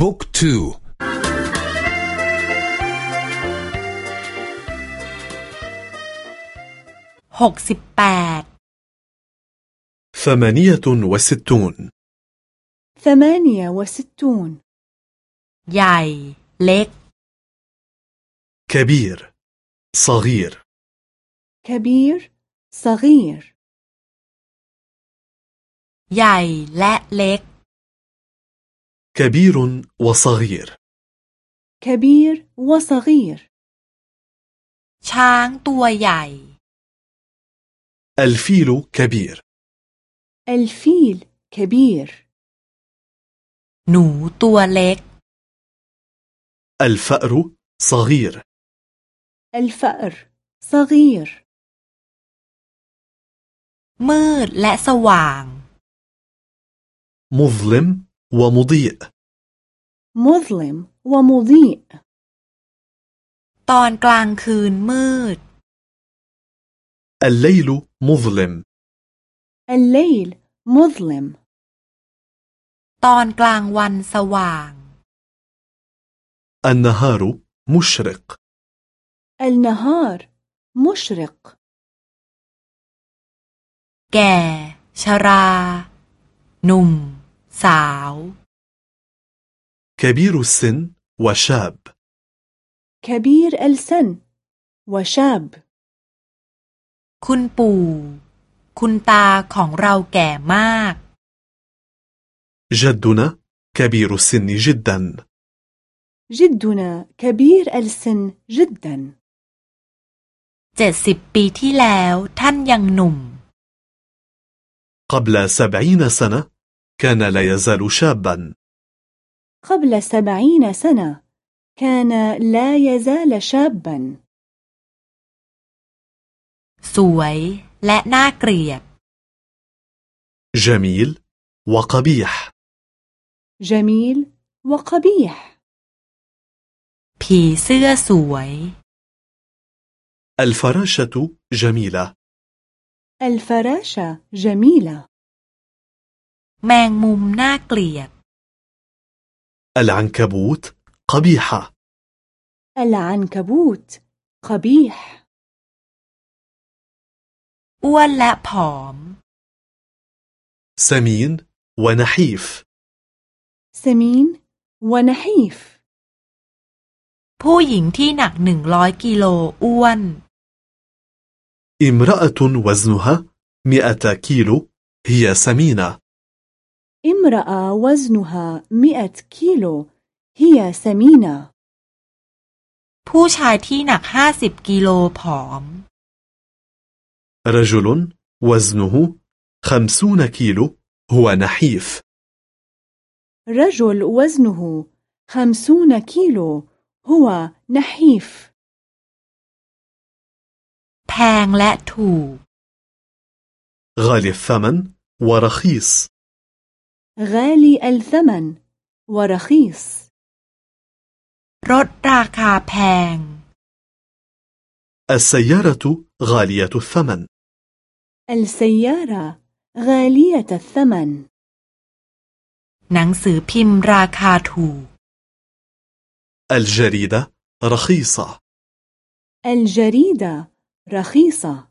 บุ๊กทูหกสิบแปด ثمانية وستون ثمانية وستون ใหญ่ เล็ก كبير صغير كبير صغير ใหญ่และเล็ก كبير وصغير كبير وصغير ช้างตัวใหญ่ الفيل كبير الفيل كبير หนูตัวเล็ก الفأر صغير الفأر صغير มืดและสว่าง مظلم ومضيء مظلم ومضيء ตอนกลางคืนมืด الليل مظلم الليل مظلم ตอนกลางวันสว่าง النهار مشرق النهار مشرق แก่ ชรา หนุ่ม สาว كبير السن وشاب كبير السن وشاب คุณปู่ คุณตาของเราแก่มาก جدنا كبير السن جدا جدنا كبير السن جدا เจ็ดสิบปีที่แล้วท่านยังหนุ่ม قبل سبعين سنة كان لا يزال شابا قبل سبعين سنة كان لا يزال شابا สวยและน่าเกลียด جميل وقبيح جميل وقبيح ผีเสื้อสวย الفراشة جميلة الفراشة جميلة แมงมุมน่าเกลียด العنكبوت قبيحة العنكبوت قبيح อ้วนและผอม سمين ونحيف سمين ونحيف ผู้หญิงที่หนักหนึ่งร้อยกิโลอ้วน امرأة وزنها مئة كيلو هي سمينة امرأة وزنها مئة كيلو هي سمينة ผู้ชายที่หนักห้าสิบกิโลผอม رجل وزنه خمسون كيلو هو نحيف رجل وزنه خمسون كيلو هو نحيف แพงและถูก غالي الثمن ورخيص غالي الثمن ورخيص รถราคาแพง السيارة غالية الثمن السيارة غالية الثمن หนังสือพิมพ์ราคาถูก الجريدة رخيصة الجريدة رخيصة